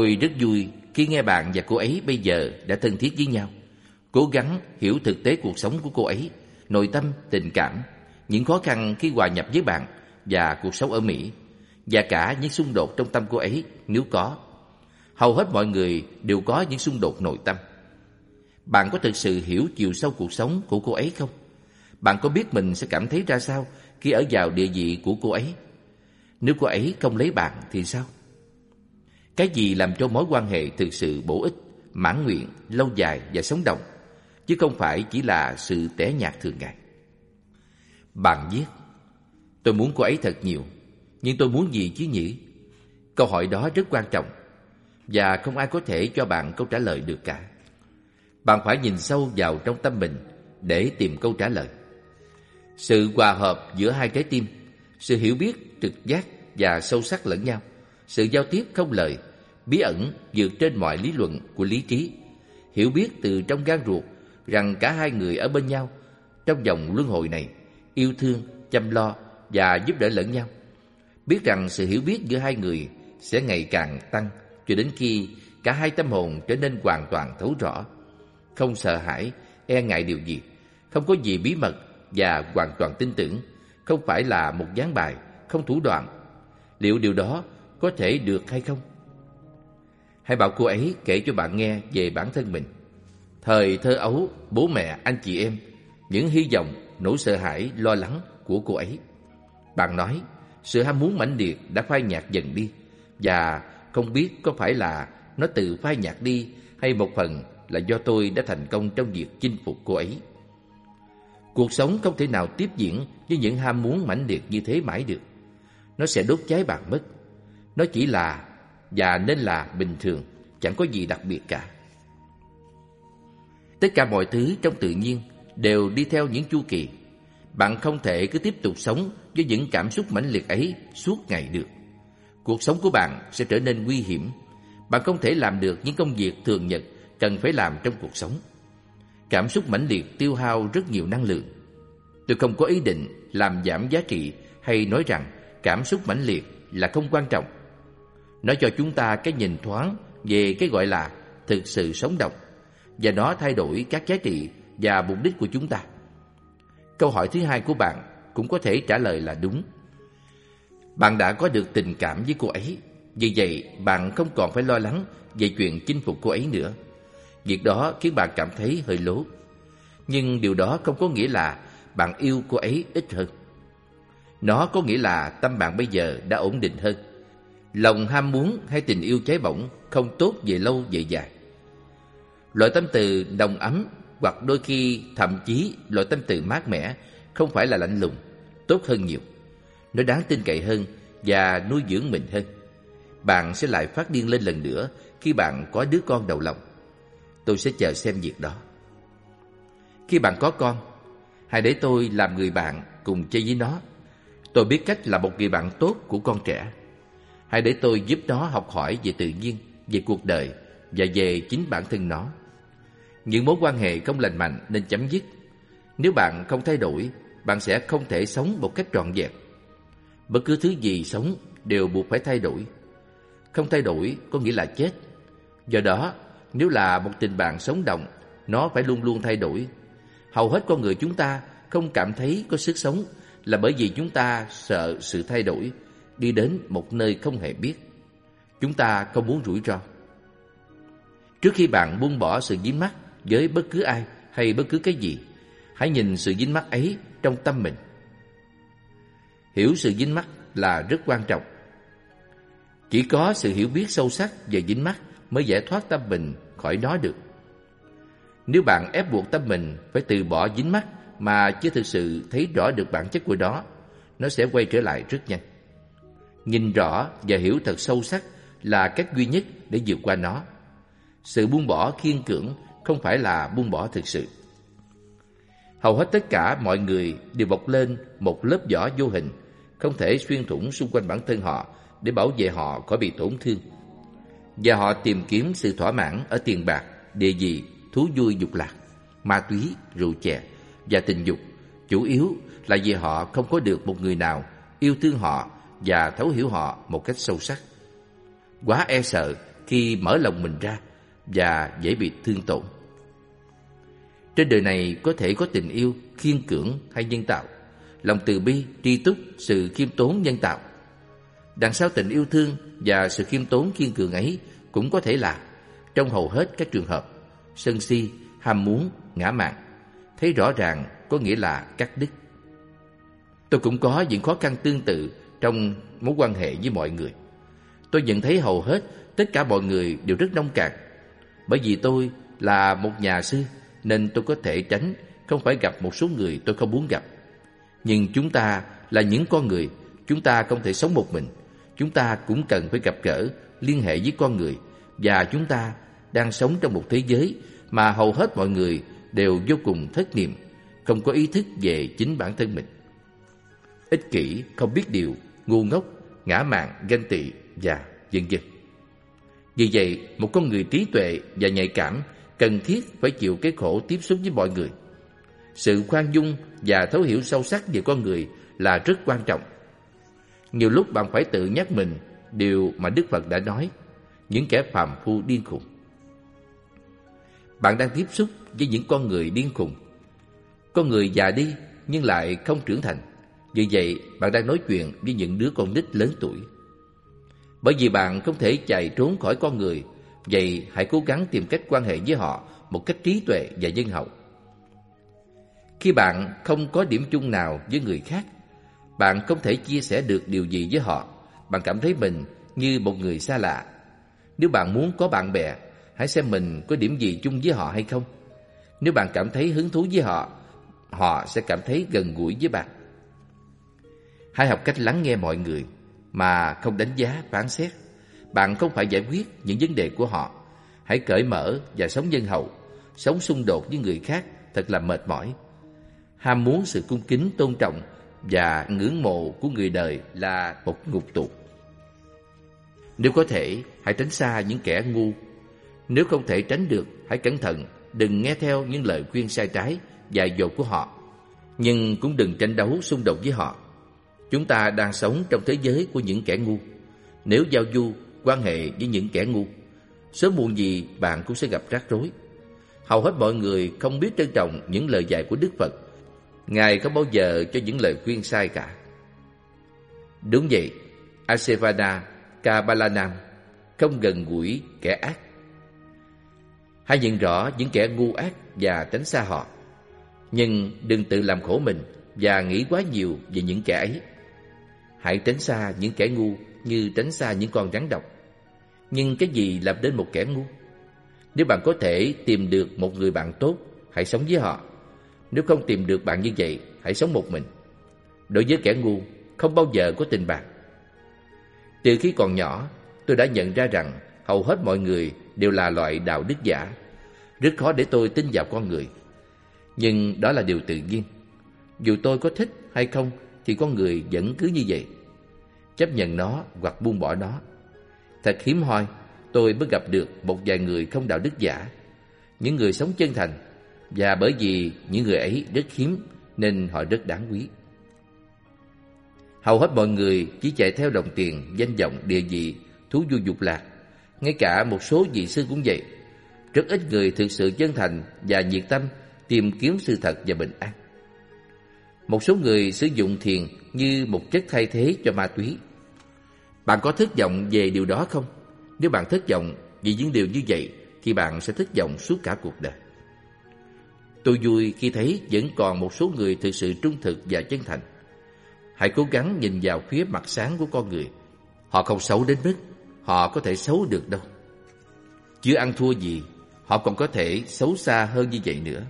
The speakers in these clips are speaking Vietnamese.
Tôi rất vui khi nghe bạn và cô ấy bây giờ đã thân thiết với nhau. Cố gắng hiểu thực tế cuộc sống của cô ấy, nội tâm, tình cảm, những khó khăn khi hòa nhập với bạn và cuộc sống ở Mỹ, và cả những xung đột trong tâm cô ấy nếu có. Hầu hết mọi người đều có những xung đột nội tâm. Bạn có thực sự hiểu chiều sâu cuộc sống của cô ấy không? Bạn có biết mình sẽ cảm thấy ra sao khi ở vào địa vị của cô ấy? Nếu cô ấy không lấy bạn thì sao? Cái gì làm cho mối quan hệ thực sự bổ ích, mãn nguyện, lâu dài và sống động, chứ không phải chỉ là sự tẻ nhạt thường ngày. Bạn viết, tôi muốn cô ấy thật nhiều, nhưng tôi muốn gì chứ nhỉ? Câu hỏi đó rất quan trọng, và không ai có thể cho bạn câu trả lời được cả. Bạn phải nhìn sâu vào trong tâm mình để tìm câu trả lời. Sự hòa hợp giữa hai trái tim, sự hiểu biết, trực giác và sâu sắc lẫn nhau, sự giao tiếp không lời, bí ẩn vượt trên mọi lý luận của lý trí, hiểu biết từ trong gan ruột rằng cả hai người ở bên nhau trong dòng luân hồi này, yêu thương, chăm lo và giúp đỡ lẫn nhau. Biết rằng sự hiểu biết giữa hai người sẽ ngày càng tăng cho đến khi cả hai tâm hồn trở nên hoàn toàn thấu rõ, không sợ hãi, e ngại điều gì, không có gì bí mật và hoàn toàn tin tưởng, không phải là một gián bài, không thủ đoạn. Liệu điều đó có thể được hay không? Hãy bảo cô ấy kể cho bạn nghe về bản thân mình. Thời thơ ấu, bố mẹ, anh chị em, những hy vọng, nỗi sợ hãi, lo lắng của cô ấy. Bạn nói, sự ham muốn mãnh liệt đã phai nhạt dần đi và không biết có phải là nó tự phai nhạt đi hay một phần là do tôi đã thành công trong việc chinh phục cô ấy. Cuộc sống không thể nào tiếp diễn với những ham muốn mãnh liệt như thế mãi được. Nó sẽ đốt cháy bạn mất. Nó chỉ là và nên là bình thường, chẳng có gì đặc biệt cả. Tất cả mọi thứ trong tự nhiên đều đi theo những chu kỳ. Bạn không thể cứ tiếp tục sống với những cảm xúc mãnh liệt ấy suốt ngày được. Cuộc sống của bạn sẽ trở nên nguy hiểm. Bạn không thể làm được những công việc thường nhật cần phải làm trong cuộc sống. Cảm xúc mãnh liệt tiêu hao rất nhiều năng lượng. Tôi không có ý định làm giảm giá trị hay nói rằng cảm xúc mãnh liệt là không quan trọng. Nó cho chúng ta cái nhìn thoáng về cái gọi là thực sự sống động và nó thay đổi các giá trị và mục đích của chúng ta. Câu hỏi thứ hai của bạn cũng có thể trả lời là đúng. Bạn đã có được tình cảm với cô ấy, vì vậy bạn không còn phải lo lắng về chuyện chinh phục cô ấy nữa. Việc đó khiến bạn cảm thấy hơi lố. Nhưng điều đó không có nghĩa là bạn yêu cô ấy ít hơn. Nó có nghĩa là tâm bạn bây giờ đã ổn định hơn. Lòng ham muốn hay tình yêu cháy bỏng không tốt về lâu về dài. Loại tâm từ đồng ấm hoặc đôi khi thậm chí loại tâm từ mát mẻ không phải là lạnh lùng, tốt hơn nhiều. Nó đáng tin cậy hơn và nuôi dưỡng mình hơn. Bạn sẽ lại phát điên lên lần nữa khi bạn có đứa con đầu lòng. Tôi sẽ chờ xem việc đó. Khi bạn có con, hãy để tôi làm người bạn cùng chơi với nó. Tôi biết cách là một người bạn tốt của con trẻ. Hãy để tôi giúp nó học hỏi về tự nhiên, về cuộc đời và về chính bản thân nó. Những mối quan hệ không lành mạnh nên chấm dứt. Nếu bạn không thay đổi, bạn sẽ không thể sống một cách trọn vẹn. Bất cứ thứ gì sống đều buộc phải thay đổi. Không thay đổi có nghĩa là chết. Do đó, nếu là một tình bạn sống động, nó phải luôn luôn thay đổi. Hầu hết con người chúng ta không cảm thấy có sức sống là bởi vì chúng ta sợ sự thay đổi, đi đến một nơi không hề biết. Chúng ta không muốn rủi ro. Trước khi bạn buông bỏ sự dính mắc với bất cứ ai hay bất cứ cái gì, hãy nhìn sự dính mắc ấy trong tâm mình. Hiểu sự dính mắc là rất quan trọng. Chỉ có sự hiểu biết sâu sắc về dính mắc mới giải thoát tâm mình khỏi nó được. Nếu bạn ép buộc tâm mình phải từ bỏ dính mắc mà chưa thực sự thấy rõ được bản chất của nó, nó sẽ quay trở lại rất nhanh. Nhìn rõ và hiểu thật sâu sắc là cách duy nhất để vượt qua nó. Sự buông bỏ kiên cưỡng không phải là buông bỏ thực sự. Hầu hết tất cả mọi người đều bọc lên một lớp vỏ vô hình, không thể xuyên thủng xung quanh bản thân họ để bảo vệ họ khỏi bị tổn thương. Và họ tìm kiếm sự thỏa mãn ở tiền bạc, địa vị, thú vui dục lạc, ma túy, rượu chè và tình dục, chủ yếu là vì họ không có được một người nào yêu thương họ và thấu hiểu họ một cách sâu sắc. Quá e sợ khi mở lòng mình ra và dễ bị thương tổn. Trên đời này có thể có tình yêu, khiên cưỡng hay nhân tạo, lòng từ bi, tri túc, sự khiêm tốn nhân tạo. Đằng sau tình yêu thương và sự khiêm tốn kiên cường ấy cũng có thể là, trong hầu hết các trường hợp, sân si, ham muốn, ngã mạn, thấy rõ ràng có nghĩa là cắt đứt. Tôi cũng có những khó khăn tương tự trong mối quan hệ với mọi người. Tôi nhận thấy hầu hết tất cả mọi người đều rất nông cạn. Bởi vì tôi là một nhà sư nên tôi có thể tránh không phải gặp một số người tôi không muốn gặp. Nhưng chúng ta là những con người, chúng ta không thể sống một mình. Chúng ta cũng cần phải gặp gỡ, liên hệ với con người và chúng ta đang sống trong một thế giới mà hầu hết mọi người đều vô cùng thất niệm, không có ý thức về chính bản thân mình. Ích kỷ, không biết điều, ngu ngốc, ngã mạn, ganh tị và vân vân. Vì vậy, một con người trí tuệ và nhạy cảm cần thiết phải chịu cái khổ tiếp xúc với mọi người. Sự khoan dung và thấu hiểu sâu sắc về con người là rất quan trọng. Nhiều lúc bạn phải tự nhắc mình điều mà Đức Phật đã nói, những kẻ phàm phu điên khùng. Bạn đang tiếp xúc với những con người điên khùng. Con người già đi nhưng lại không trưởng thành. Vì vậy, bạn đang nói chuyện với những đứa con nít lớn tuổi. Bởi vì bạn không thể chạy trốn khỏi con người, vậy hãy cố gắng tìm cách quan hệ với họ một cách trí tuệ và nhân hậu. Khi bạn không có điểm chung nào với người khác, bạn không thể chia sẻ được điều gì với họ, bạn cảm thấy mình như một người xa lạ. Nếu bạn muốn có bạn bè, hãy xem mình có điểm gì chung với họ hay không. Nếu bạn cảm thấy hứng thú với họ, họ sẽ cảm thấy gần gũi với bạn. Hãy học cách lắng nghe mọi người mà không đánh giá, phán xét. Bạn không phải giải quyết những vấn đề của họ. Hãy cởi mở và sống nhân hậu. Sống xung đột với người khác thật là mệt mỏi. Ham muốn sự cung kính, tôn trọng và ngưỡng mộ của người đời là một ngục tù. Nếu có thể, hãy tránh xa những kẻ ngu. Nếu không thể tránh được, hãy cẩn thận, đừng nghe theo những lời khuyên sai trái, dại dột của họ. Nhưng cũng đừng tranh đấu xung đột với họ. Chúng ta đang sống trong thế giới của những kẻ ngu. Nếu giao du, quan hệ với những kẻ ngu, sớm muộn gì bạn cũng sẽ gặp rắc rối. Hầu hết mọi người không biết trân trọng những lời dạy của Đức Phật. Ngài không bao giờ cho những lời khuyên sai cả. Đúng vậy, Asevana Kabalanam không gần gũi kẻ ác. Hãy nhận rõ những kẻ ngu ác và tránh xa họ. Nhưng đừng tự làm khổ mình và nghĩ quá nhiều về những kẻ ấy. Hãy tránh xa những kẻ ngu như tránh xa những con rắn độc. Nhưng cái gì làm đến một kẻ ngu? Nếu bạn có thể tìm được một người bạn tốt, hãy sống với họ. Nếu không tìm được bạn như vậy, hãy sống một mình. Đối với kẻ ngu, không bao giờ có tình bạn. Từ khi còn nhỏ, tôi đã nhận ra rằng hầu hết mọi người đều là loại đạo đức giả. Rất khó để tôi tin vào con người. Nhưng đó là điều tự nhiên. Dù tôi có thích hay không thì con người vẫn cứ như vậy. Chấp nhận nó hoặc buông bỏ nó. Thật hiếm hoi, tôi mới gặp được một vài người không đạo đức giả. Những người sống chân thành. Và bởi vì những người ấy rất hiếm nên họ rất đáng quý. Hầu hết mọi người chỉ chạy theo đồng tiền, danh vọng, địa vị, thú vui dục lạc. Ngay cả một số vị sư cũng vậy. Rất ít người thực sự chân thành và nhiệt tâm tìm kiếm sự thật và bình an. Một số người sử dụng thiền như một chất thay thế cho ma túy. Bạn có thất vọng về điều đó không? Nếu bạn thất vọng vì những điều như vậy, thì bạn sẽ thất vọng suốt cả cuộc đời. Tôi vui khi thấy vẫn còn một số người thực sự trung thực và chân thành. Hãy cố gắng nhìn vào phía mặt sáng của con người. Họ không xấu đến mức họ có thể xấu được đâu. Chưa ăn thua gì, họ còn có thể xấu xa hơn như vậy nữa.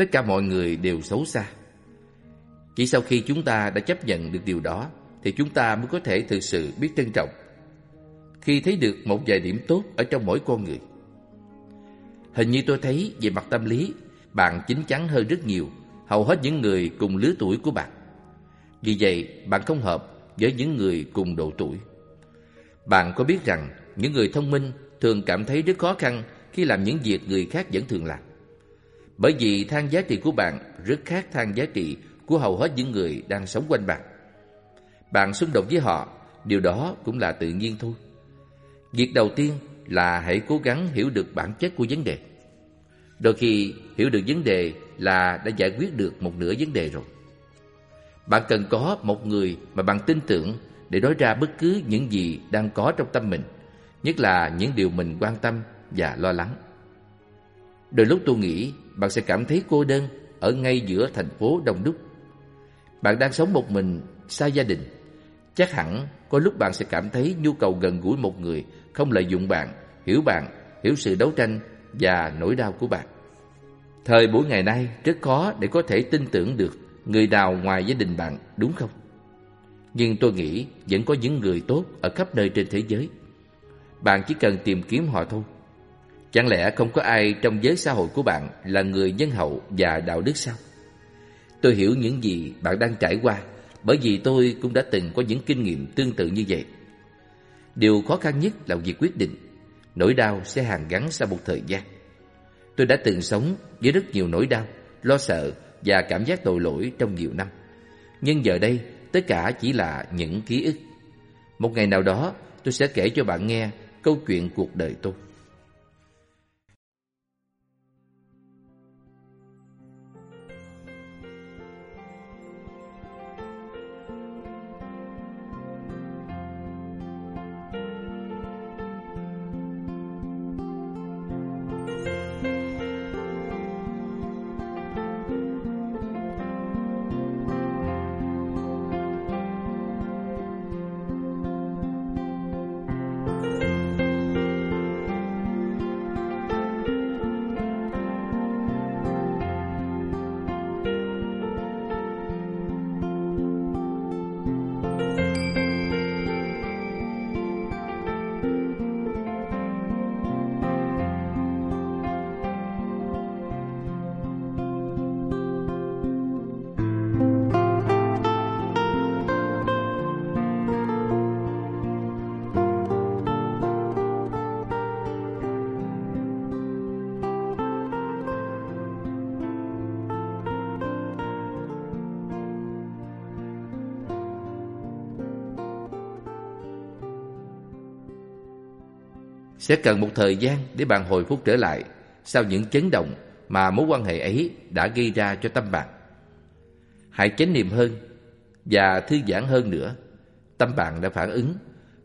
Tất cả mọi người đều xấu xa. Chỉ sau khi chúng ta đã chấp nhận được điều đó, thì chúng ta mới có thể thực sự biết trân trọng. Khi thấy được một vài điểm tốt ở trong mỗi con người. Hình như tôi thấy về mặt tâm lý, bạn chín chắn hơn rất nhiều hầu hết những người cùng lứa tuổi của bạn. Vì vậy, bạn không hợp với những người cùng độ tuổi. Bạn có biết rằng những người thông minh thường cảm thấy rất khó khăn khi làm những việc người khác vẫn thường làm. Bởi vì thang giá trị của bạn rất khác thang giá trị của hầu hết những người đang sống quanh bạn. Bạn xung đột với họ, điều đó cũng là tự nhiên thôi. Việc đầu tiên là hãy cố gắng hiểu được bản chất của vấn đề. Đôi khi hiểu được vấn đề là đã giải quyết được một nửa vấn đề rồi. Bạn cần có một người mà bạn tin tưởng để nói ra bất cứ những gì đang có trong tâm mình, nhất là những điều mình quan tâm và lo lắng. Đôi lúc tôi nghĩ bạn sẽ cảm thấy cô đơn ở ngay giữa thành phố đông đúc. Bạn đang sống một mình, xa gia đình. Chắc hẳn có lúc bạn sẽ cảm thấy nhu cầu gần gũi một người không lợi dụng bạn, hiểu bạn, hiểu sự đấu tranh và nỗi đau của bạn. Thời buổi ngày nay rất khó để có thể tin tưởng được người nào ngoài gia đình bạn, đúng không? Nhưng tôi nghĩ vẫn có những người tốt ở khắp nơi trên thế giới. Bạn chỉ cần tìm kiếm họ thôi. Chẳng lẽ không có ai trong giới xã hội của bạn là người nhân hậu và đạo đức sao? Tôi hiểu những gì bạn đang trải qua bởi vì tôi cũng đã từng có những kinh nghiệm tương tự như vậy. Điều khó khăn nhất là việc quyết định. Nỗi đau sẽ hàng gắn sau một thời gian. Tôi đã từng sống với rất nhiều nỗi đau, lo sợ và cảm giác tội lỗi trong nhiều năm. Nhưng giờ đây, tất cả chỉ là những ký ức. Một ngày nào đó, tôi sẽ kể cho bạn nghe câu chuyện cuộc đời tôi. Sẽ cần một thời gian để bạn hồi phục trở lại sau những chấn động mà mối quan hệ ấy đã gây ra cho tâm bạn. Hãy chánh niệm hơn và thư giãn hơn nữa. Tâm bạn đã phản ứng,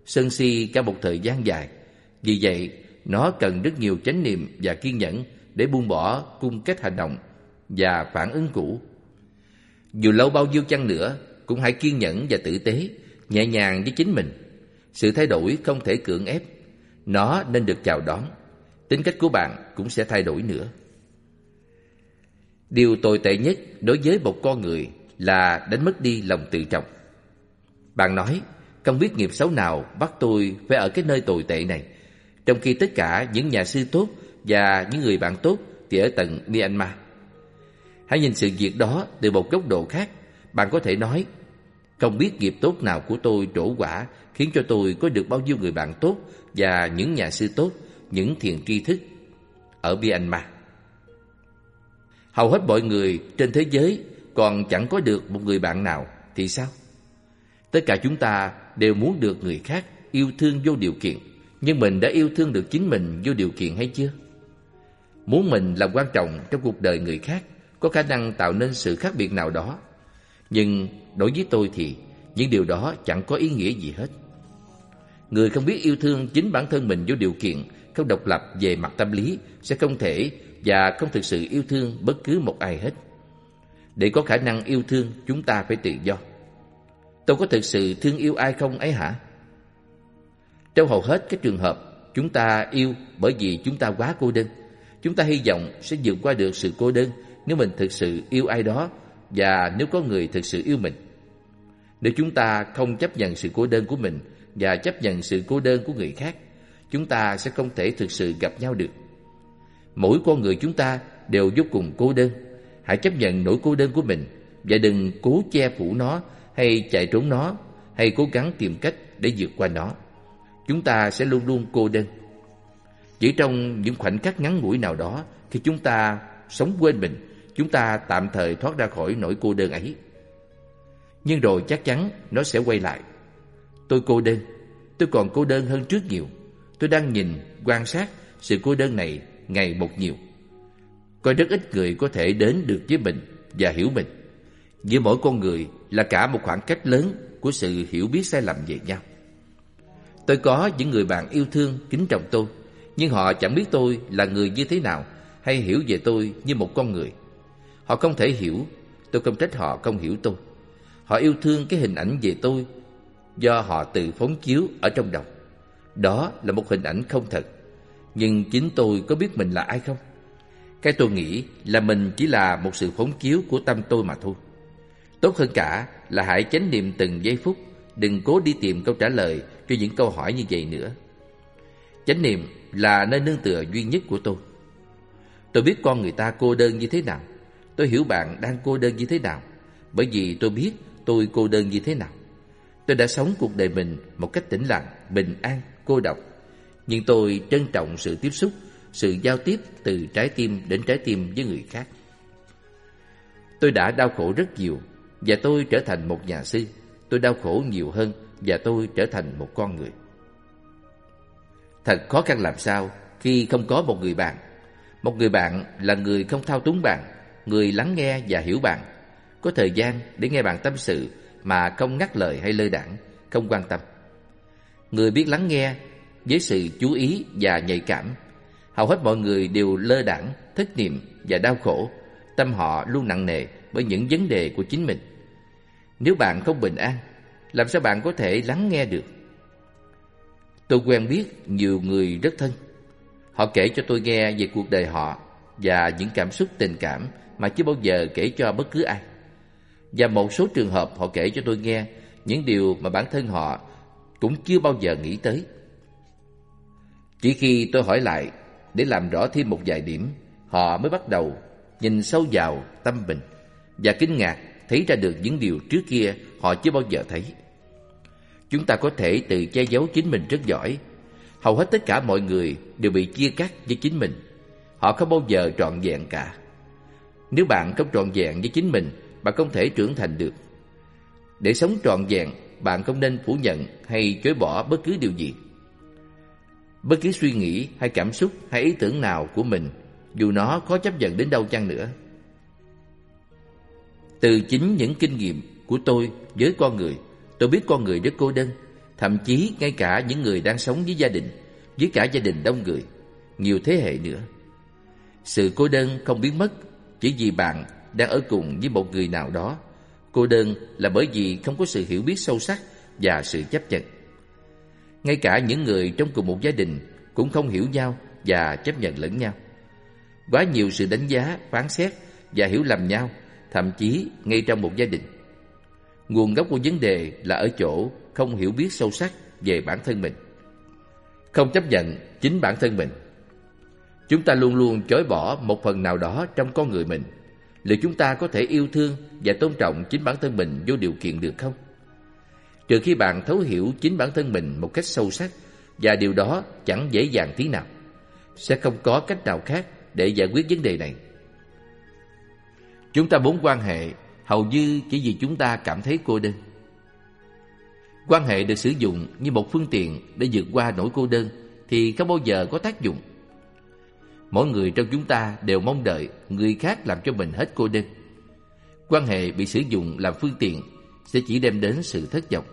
sân si cả một thời gian dài. Vì vậy, nó cần rất nhiều chánh niệm và kiên nhẫn để buông bỏ cung cách hành động và phản ứng cũ. Dù lâu bao nhiêu chăng nữa, cũng hãy kiên nhẫn và tử tế, nhẹ nhàng với chính mình. Sự thay đổi không thể cưỡng ép nó nên được chào đón. Tính cách của bạn cũng sẽ thay đổi nữa. Điều tồi tệ nhất đối với một con người là đánh mất đi lòng tự trọng. Bạn nói, không biết nghiệp xấu nào bắt tôi phải ở cái nơi tồi tệ này, trong khi tất cả những nhà sư tốt và những người bạn tốt thì ở tận Myanmar. Hãy nhìn sự việc đó từ một góc độ khác. Bạn có thể nói, không biết nghiệp tốt nào của tôi trổ quả khiến cho tôi có được bao nhiêu người bạn tốt và những nhà sư tốt, những thiền tri thức ở Myanmar. Hầu hết mọi người trên thế giới còn chẳng có được một người bạn nào thì sao? Tất cả chúng ta đều muốn được người khác yêu thương vô điều kiện, nhưng mình đã yêu thương được chính mình vô điều kiện hay chưa? Muốn mình là quan trọng trong cuộc đời người khác có khả năng tạo nên sự khác biệt nào đó. Nhưng đối với tôi thì những điều đó chẳng có ý nghĩa gì hết. Người không biết yêu thương chính bản thân mình vô điều kiện, không độc lập về mặt tâm lý sẽ không thể và không thực sự yêu thương bất cứ một ai hết. Để có khả năng yêu thương, chúng ta phải tự do. Tôi có thực sự thương yêu ai không ấy hả? Trong hầu hết các trường hợp, chúng ta yêu bởi vì chúng ta quá cô đơn. Chúng ta hy vọng sẽ vượt qua được sự cô đơn nếu mình thực sự yêu ai đó và nếu có người thực sự yêu mình. Nếu chúng ta không chấp nhận sự cô đơn của mình và chấp nhận sự cô đơn của người khác, chúng ta sẽ không thể thực sự gặp nhau được. Mỗi con người chúng ta đều vô cùng cô đơn. Hãy chấp nhận nỗi cô đơn của mình và đừng cố che phủ nó hay chạy trốn nó hay cố gắng tìm cách để vượt qua nó. Chúng ta sẽ luôn luôn cô đơn. Chỉ trong những khoảnh khắc ngắn ngủi nào đó khi chúng ta sống quên mình, chúng ta tạm thời thoát ra khỏi nỗi cô đơn ấy. Nhưng rồi chắc chắn nó sẽ quay lại. Tôi cô đơn, tôi còn cô đơn hơn trước nhiều. Tôi đang nhìn, quan sát sự cô đơn này ngày một nhiều. Có rất ít người có thể đến được với mình và hiểu mình. Giữa mỗi con người là cả một khoảng cách lớn của sự hiểu biết sai lầm về nhau. Tôi có những người bạn yêu thương, kính trọng tôi, nhưng họ chẳng biết tôi là người như thế nào hay hiểu về tôi như một con người. Họ không thể hiểu, tôi không trách họ không hiểu tôi. Họ yêu thương cái hình ảnh về tôi do họ tự phóng chiếu ở trong đầu. Đó là một hình ảnh không thật. Nhưng chính tôi có biết mình là ai không? Cái tôi nghĩ là mình chỉ là một sự phóng chiếu của tâm tôi mà thôi. Tốt hơn cả là hãy chánh niệm từng giây phút, đừng cố đi tìm câu trả lời cho những câu hỏi như vậy nữa. Chánh niệm là nơi nương tựa duy nhất của tôi. Tôi biết con người ta cô đơn như thế nào. Tôi hiểu bạn đang cô đơn như thế nào. Bởi vì tôi biết tôi cô đơn như thế nào. Tôi đã sống cuộc đời mình một cách tĩnh lặng, bình an, cô độc. Nhưng tôi trân trọng sự tiếp xúc, sự giao tiếp từ trái tim đến trái tim với người khác. Tôi đã đau khổ rất nhiều và tôi trở thành một nhà sư. Tôi đau khổ nhiều hơn và tôi trở thành một con người. Thật khó khăn làm sao khi không có một người bạn. Một người bạn là người không thao túng bạn, người lắng nghe và hiểu bạn, có thời gian để nghe bạn tâm sự mà không ngắt lời hay lơ đảng, không quan tâm. Người biết lắng nghe với sự chú ý và nhạy cảm. Hầu hết mọi người đều lơ đảng, thất niệm và đau khổ. Tâm họ luôn nặng nề bởi những vấn đề của chính mình. Nếu bạn không bình an, làm sao bạn có thể lắng nghe được? Tôi quen biết nhiều người rất thân. Họ kể cho tôi nghe về cuộc đời họ và những cảm xúc tình cảm mà chưa bao giờ kể cho bất cứ ai. Và một số trường hợp họ kể cho tôi nghe những điều mà bản thân họ cũng chưa bao giờ nghĩ tới. Chỉ khi tôi hỏi lại để làm rõ thêm một vài điểm, họ mới bắt đầu nhìn sâu vào tâm mình và kinh ngạc thấy ra được những điều trước kia họ chưa bao giờ thấy. Chúng ta có thể tự che giấu chính mình rất giỏi. Hầu hết tất cả mọi người đều bị chia cắt với chính mình. Họ không bao giờ trọn vẹn cả. Nếu bạn không trọn vẹn với chính mình, bạn không thể trưởng thành được. Để sống trọn vẹn, bạn không nên phủ nhận hay chối bỏ bất cứ điều gì. Bất cứ suy nghĩ hay cảm xúc hay ý tưởng nào của mình, dù nó có chấp nhận đến đâu chăng nữa. Từ chính những kinh nghiệm của tôi với con người, tôi biết con người rất cô đơn, thậm chí ngay cả những người đang sống với gia đình, với cả gia đình đông người, nhiều thế hệ nữa. Sự cô đơn không biến mất chỉ vì bạn đang ở cùng với một người nào đó. Cô đơn là bởi vì không có sự hiểu biết sâu sắc và sự chấp nhận. Ngay cả những người trong cùng một gia đình cũng không hiểu nhau và chấp nhận lẫn nhau. Quá nhiều sự đánh giá, phán xét và hiểu lầm nhau, thậm chí ngay trong một gia đình. Nguồn gốc của vấn đề là ở chỗ không hiểu biết sâu sắc về bản thân mình. Không chấp nhận chính bản thân mình. Chúng ta luôn luôn chối bỏ một phần nào đó trong con người mình. Liệu chúng ta có thể yêu thương và tôn trọng chính bản thân mình vô điều kiện được không? Trừ khi bạn thấu hiểu chính bản thân mình một cách sâu sắc, và điều đó chẳng dễ dàng tí nào. Sẽ không có cách nào khác để giải quyết vấn đề này. Chúng ta muốn quan hệ hầu như chỉ vì chúng ta cảm thấy cô đơn. Quan hệ được sử dụng như một phương tiện để vượt qua nỗi cô đơn thì không bao giờ có tác dụng. Mỗi người trong chúng ta đều mong đợi người khác làm cho mình hết cô đơn. Quan hệ bị sử dụng làm phương tiện sẽ chỉ đem đến sự thất vọng.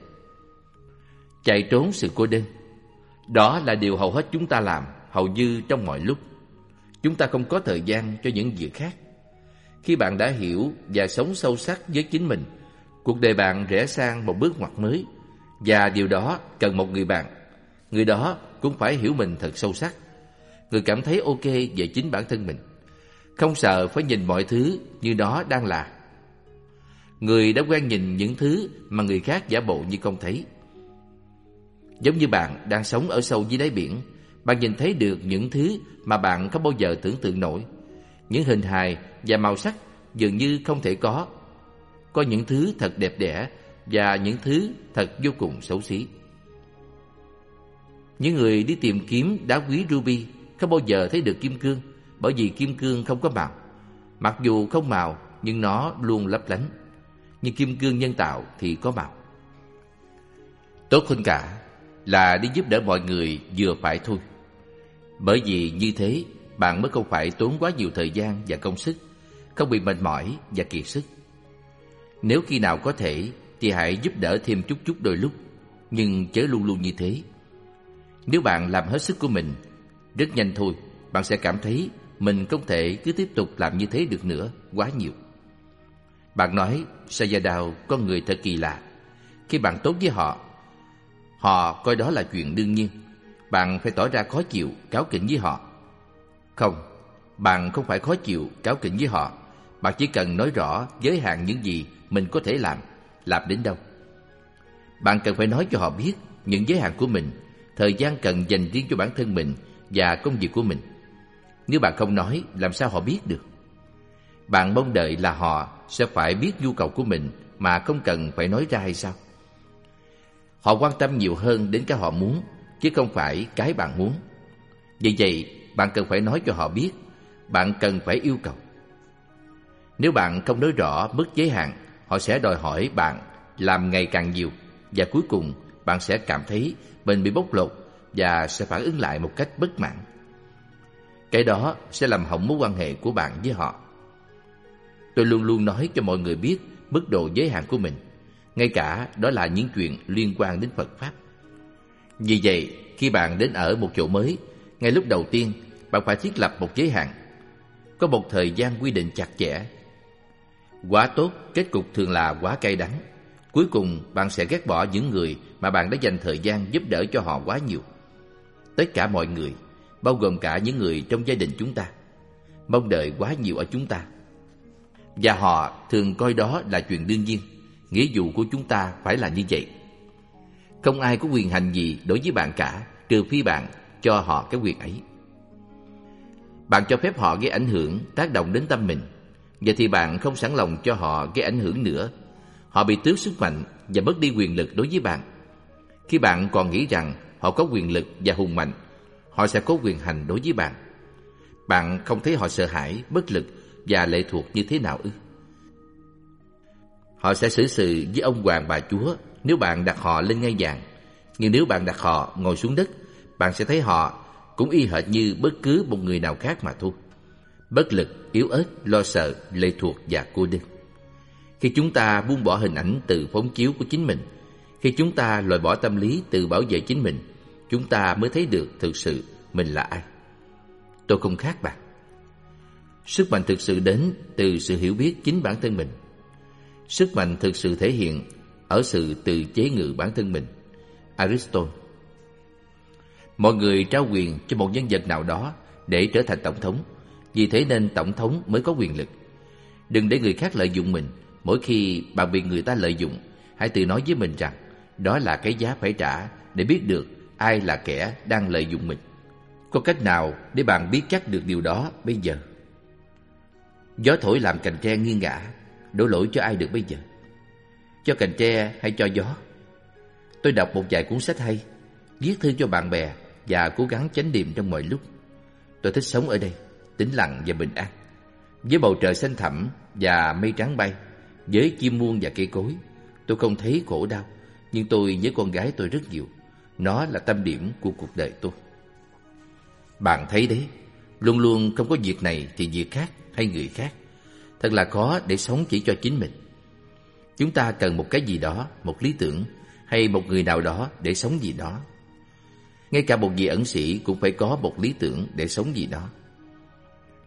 Chạy trốn sự cô đơn. Đó là điều hầu hết chúng ta làm hầu như trong mọi lúc. Chúng ta không có thời gian cho những việc khác. Khi bạn đã hiểu và sống sâu sắc với chính mình, cuộc đời bạn rẽ sang một bước ngoặt mới. Và điều đó cần một người bạn. Người đó cũng phải hiểu mình thật sâu sắc. Người cảm thấy ok về chính bản thân mình. Không sợ phải nhìn mọi thứ như đó đang là. Người đã quen nhìn những thứ mà người khác giả bộ như không thấy. Giống như bạn đang sống ở sâu dưới đáy biển, bạn nhìn thấy được những thứ mà bạn không bao giờ tưởng tượng nổi. Những hình hài và màu sắc dường như không thể có. Có những thứ thật đẹp đẽ và những thứ thật vô cùng xấu xí. Những người đi tìm kiếm đá quý ruby không bao giờ thấy được kim cương bởi vì kim cương không có màu. Mặc dù không màu nhưng nó luôn lấp lánh. Nhưng kim cương nhân tạo thì có màu. Tốt hơn cả, là đi giúp đỡ mọi người vừa phải thôi. Bởi vì như thế, bạn mới không phải tốn quá nhiều thời gian và công sức, không bị mệt mỏi và kiệt sức. Nếu khi nào có thể thì hãy giúp đỡ thêm chút chút đôi lúc, nhưng chớ luôn luôn như thế. Nếu bạn làm hết sức của mình, rất nhanh thôi, bạn sẽ cảm thấy mình không thể cứ tiếp tục làm như thế được nữa, quá nhiều. Bạn nói, Sayadaw con người thật kỳ lạ. Khi bạn tốt với họ, họ coi đó là chuyện đương nhiên. Bạn phải tỏ ra khó chịu, cáo kỉnh với họ. Không, bạn không phải khó chịu, cáo kỉnh với họ. Bạn chỉ cần nói rõ giới hạn những gì mình có thể làm, làm đến đâu. Bạn cần phải nói cho họ biết những giới hạn của mình, thời gian cần dành riêng cho bản thân mình và công việc của mình. Nếu bạn không nói, làm sao họ biết được? Bạn mong đợi là họ sẽ phải biết nhu cầu của mình mà không cần phải nói ra hay sao? Họ quan tâm nhiều hơn đến cái họ muốn, chứ không phải cái bạn muốn. Vì vậy, bạn cần phải nói cho họ biết, bạn cần phải yêu cầu. Nếu bạn không nói rõ mức giới hạn, họ sẽ đòi hỏi bạn làm ngày càng nhiều và cuối cùng bạn sẽ cảm thấy mình bị bóc lột và sẽ phản ứng lại một cách bất mãn. Cái đó sẽ làm hỏng mối quan hệ của bạn với họ. Tôi luôn luôn nói cho mọi người biết mức độ giới hạn của mình, ngay cả đó là những chuyện liên quan đến Phật Pháp. Vì vậy, khi bạn đến ở một chỗ mới, ngay lúc đầu tiên, bạn phải thiết lập một giới hạn. Có một thời gian quy định chặt chẽ. Quá tốt, kết cục thường là quá cay đắng. Cuối cùng, bạn sẽ ghét bỏ những người mà bạn đã dành thời gian giúp đỡ cho họ quá nhiều. Tất cả mọi người, bao gồm cả những người trong gia đình chúng ta, mong đợi quá nhiều ở chúng ta. Và họ thường coi đó là chuyện đương nhiên, nghĩa vụ của chúng ta phải là như vậy. Không ai có quyền hành gì đối với bạn cả, trừ phi bạn cho họ cái quyền ấy. Bạn cho phép họ gây ảnh hưởng, tác động đến tâm mình. Vậy thì bạn không sẵn lòng cho họ gây ảnh hưởng nữa. Họ bị tước sức mạnh và mất đi quyền lực đối với bạn. Khi bạn còn nghĩ rằng họ có quyền lực và hùng mạnh, họ sẽ có quyền hành đối với bạn. Bạn không thấy họ sợ hãi, bất lực và lệ thuộc như thế nào ư? Họ sẽ xử sự với ông hoàng bà chúa nếu bạn đặt họ lên ngai vàng. Nhưng nếu bạn đặt họ ngồi xuống đất, bạn sẽ thấy họ cũng y hệt như bất cứ một người nào khác mà thôi. Bất lực, yếu ớt, lo sợ, lệ thuộc và cô đơn. Khi chúng ta buông bỏ hình ảnh từ phóng chiếu của chính mình, khi chúng ta loại bỏ tâm lý từ bảo vệ chính mình, chúng ta mới thấy được thực sự mình là ai. Tôi không khác bạn. Sức mạnh thực sự đến từ sự hiểu biết chính bản thân mình. Sức mạnh thực sự thể hiện ở sự tự chế ngự bản thân mình. Aristotle Mọi người trao quyền cho một nhân vật nào đó để trở thành tổng thống. Vì thế nên tổng thống mới có quyền lực. Đừng để người khác lợi dụng mình. Mỗi khi bạn bị người ta lợi dụng, hãy tự nói với mình rằng đó là cái giá phải trả để biết được ai là kẻ đang lợi dụng mình. Có cách nào để bạn biết chắc được điều đó bây giờ? Gió thổi làm cành tre nghiêng ngả, đổ lỗi cho ai được bây giờ? Cho cành tre hay cho gió? Tôi đọc một vài cuốn sách hay, viết thư cho bạn bè và cố gắng chánh niệm trong mọi lúc. Tôi thích sống ở đây, tĩnh lặng và bình an. Với bầu trời xanh thẳm và mây trắng bay, với chim muôn và cây cối, tôi không thấy khổ đau, nhưng tôi nhớ con gái tôi rất nhiều. Nó là tâm điểm của cuộc đời tôi. Bạn thấy đấy, luôn luôn không có việc này thì việc khác hay người khác. Thật là khó để sống chỉ cho chính mình. Chúng ta cần một cái gì đó, một lý tưởng hay một người nào đó để sống gì đó. Ngay cả một vị ẩn sĩ cũng phải có một lý tưởng để sống gì đó.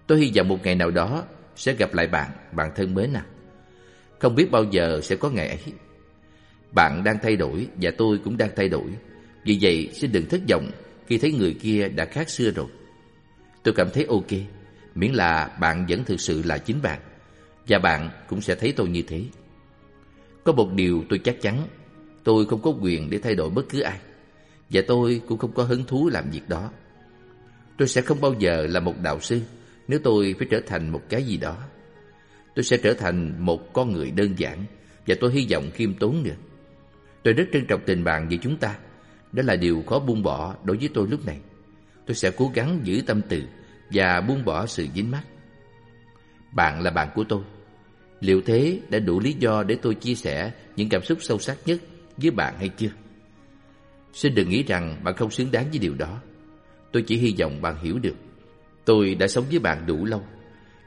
Tôi hy vọng một ngày nào đó sẽ gặp lại bạn, bạn thân mến à. Không biết bao giờ sẽ có ngày ấy. Bạn đang thay đổi và tôi cũng đang thay đổi. Vì vậy xin đừng thất vọng khi thấy người kia đã khác xưa rồi. Tôi cảm thấy ok, miễn là bạn vẫn thực sự là chính bạn. Và bạn cũng sẽ thấy tôi như thế. Có một điều tôi chắc chắn, tôi không có quyền để thay đổi bất cứ ai. Và tôi cũng không có hứng thú làm việc đó. Tôi sẽ không bao giờ là một đạo sư nếu tôi phải trở thành một cái gì đó. Tôi sẽ trở thành một con người đơn giản và tôi hy vọng khiêm tốn nữa. Tôi rất trân trọng tình bạn giữa chúng ta. Đó là điều khó buông bỏ đối với tôi lúc này. Tôi sẽ cố gắng giữ tâm từ và buông bỏ sự dính mắc. Bạn là bạn của tôi. Liệu thế đã đủ lý do để tôi chia sẻ những cảm xúc sâu sắc nhất với bạn hay chưa? Xin đừng nghĩ rằng bạn không xứng đáng với điều đó. Tôi chỉ hy vọng bạn hiểu được. Tôi đã sống với bạn đủ lâu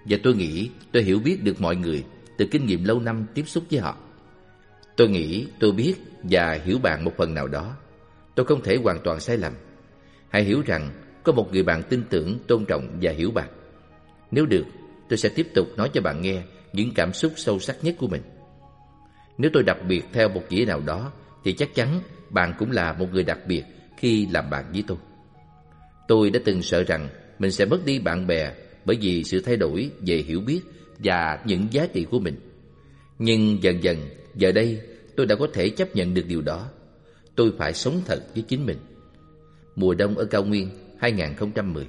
và tôi nghĩ tôi hiểu biết được mọi người từ kinh nghiệm lâu năm tiếp xúc với họ. Tôi nghĩ tôi biết và hiểu bạn một phần nào đó. Tôi không thể hoàn toàn sai lầm. Hãy hiểu rằng có một người bạn tin tưởng, tôn trọng và hiểu bạn. Nếu được, tôi sẽ tiếp tục nói cho bạn nghe những cảm xúc sâu sắc nhất của mình. Nếu tôi đặc biệt theo một nghĩa nào đó, thì chắc chắn bạn cũng là một người đặc biệt khi làm bạn với tôi. Tôi đã từng sợ rằng mình sẽ mất đi bạn bè bởi vì sự thay đổi về hiểu biết và những giá trị của mình. Nhưng dần dần, giờ đây tôi đã có thể chấp nhận được điều đó. Tôi phải sống thật với chính mình. Mùa đông ở cao nguyên 2010.